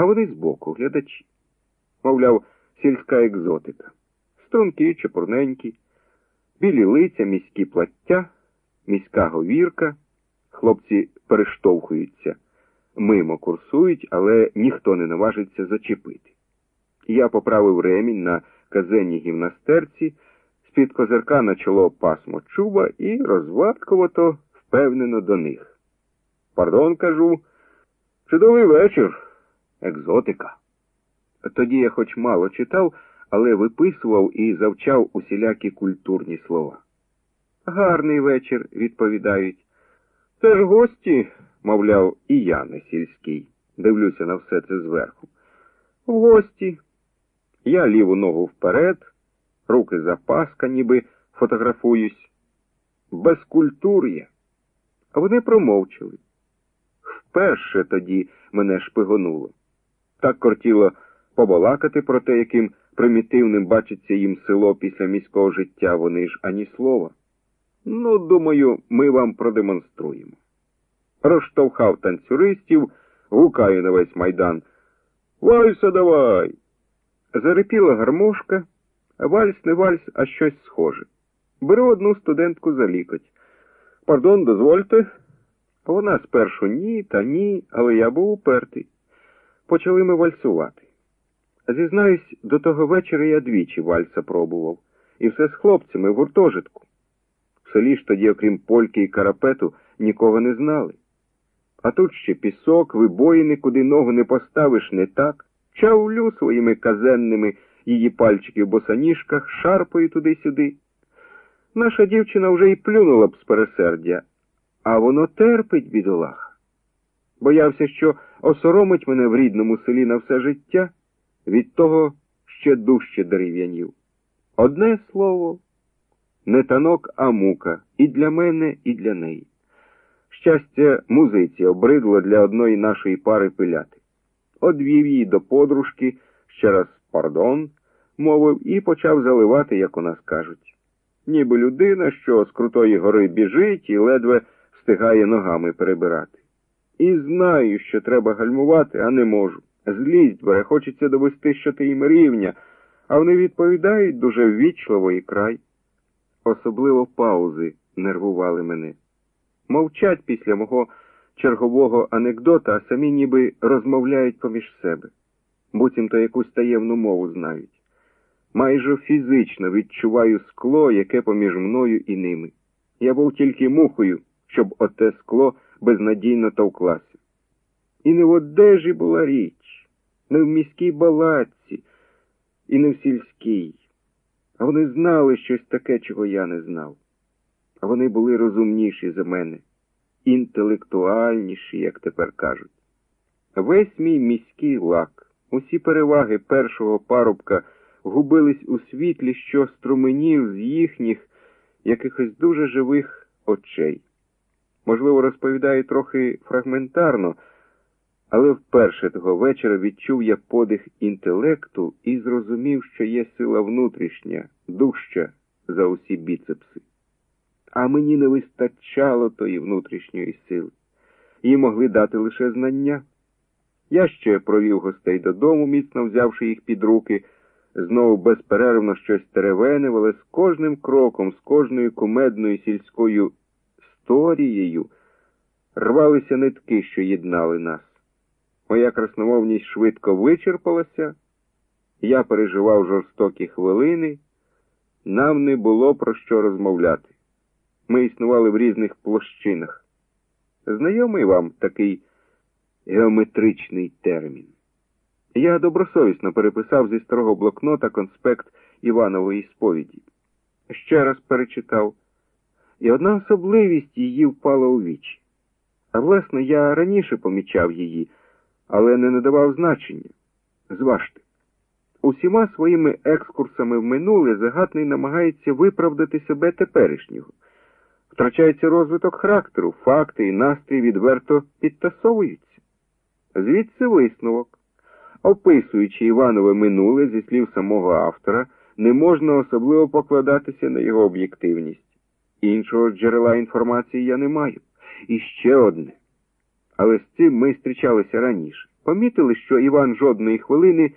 а вони збоку, глядачі. Мовляв, сільська екзотика. Струнки, чепурненькі, білі лиця, міські плаття, міська говірка. Хлопці перештовхуються, мимо курсують, але ніхто не наважиться зачепити. Я поправив ремінь на казенній гімнастерці, з-під козирка на чоло пасмо чуба і розвадковато впевнено до них. Пардон, кажу, чудовий вечір, екзотика. Тоді я хоч мало читав, але виписував і завчав усілякі культурні слова. Гарний вечір, відповідають. Це ж гості, мовляв, і я не сільський. Дивлюся на все це зверху. В гості. Я ліву ногу вперед, руки за паска, ніби фотографуюсь. Безкультур'я. А вони промовчали. Вперше тоді мене шпигонуло. Так кортіло побалакати про те, яким примітивним бачиться їм село після міського життя, вони ж ані слова. Ну, думаю, ми вам продемонструємо. Розштовхав танцюристів, гукаю на весь майдан. Вальса давай. Зарипіла гармошка, вальс не вальс, а щось схоже. Беру одну студентку за лікоть. Пардон, дозвольте. Вона спершу ні, та ні, але я був упертий. Почали ми вальсувати. Зізнаюсь, до того вечора я двічі вальса пробував, і все з хлопцями в гуртожитку. В селі ж тоді, окрім польки і карапету, нікого не знали. А тут ще пісок, вибоїни, куди ногу не поставиш, не так. Чавлю своїми казенними її пальчики в босоніжках, шарпаю туди-сюди. Наша дівчина вже й плюнула б з пересердя, а воно терпить, бідолах. Боявся, що осоромить мене в рідному селі на все життя, від того ще дужче дерев'янів. Одне слово не танок, а мука і для мене, і для неї. Щастя, музиці обридло для одної нашої пари пиляти. Одвів її до подружки, ще раз пардон, мовив, і почав заливати, як у нас кажуть. Ніби людина, що з крутої гори біжить і ледве встигає ногами перебирати. І знаю, що треба гальмувати, а не можу. Злість бере, хочеться довести, що ти їм рівня, а вони відповідають дуже ввічливо і край. Особливо паузи нервували мене. Мовчать після мого чергового анекдота, а самі ніби розмовляють поміж себе, буцімто якусь таємну мову знають. Майже фізично відчуваю скло, яке поміж мною і ними. Я був тільки мухою, щоб оте скло безнадійно товклася. І не в одежі була річ, не в міській балаці, і не в сільській. А вони знали щось таке, чого я не знав. А вони були розумніші за мене, інтелектуальніші, як тепер кажуть. Весь мій міський лак, усі переваги першого парубка губились у світлі, що струменів з їхніх якихось дуже живих очей. Можливо, розповідаю трохи фрагментарно, але вперше того вечора відчув я подих інтелекту і зрозумів, що є сила внутрішня, дужча за усі біцепси. А мені не вистачало тої внутрішньої сили. Їй могли дати лише знання. Я ще провів гостей додому, міцно взявши їх під руки, знову безперервно щось теревенив, але з кожним кроком, з кожною кумедною сільською сторією рвалися нитки, що єднали нас. Моя красномовність швидко вичерпалася, я переживав жорстокі хвилини, нам не було про що розмовляти. Ми існували в різних площинах. Знайомий вам такий геометричний термін. Я добросовісно переписав зі старого блокнота конспект Іванової сповіді. Ще раз перечитав, і одна особливість її впала у вічі. А власне, я раніше помічав її, але не надавав значення. Зважте. Усіма своїми екскурсами в минуле загатний намагається виправдати себе теперішнього. Втрачається розвиток характеру, факти і настрій відверто підтасовуються. Звідси висновок. Описуючи Іванове минуле зі слів самого автора, не можна особливо покладатися на його об'єктивність. Іншого джерела інформації я не маю. І ще одне. Але з цим ми зустрічалися раніше. помітили, що Іван жодної хвилини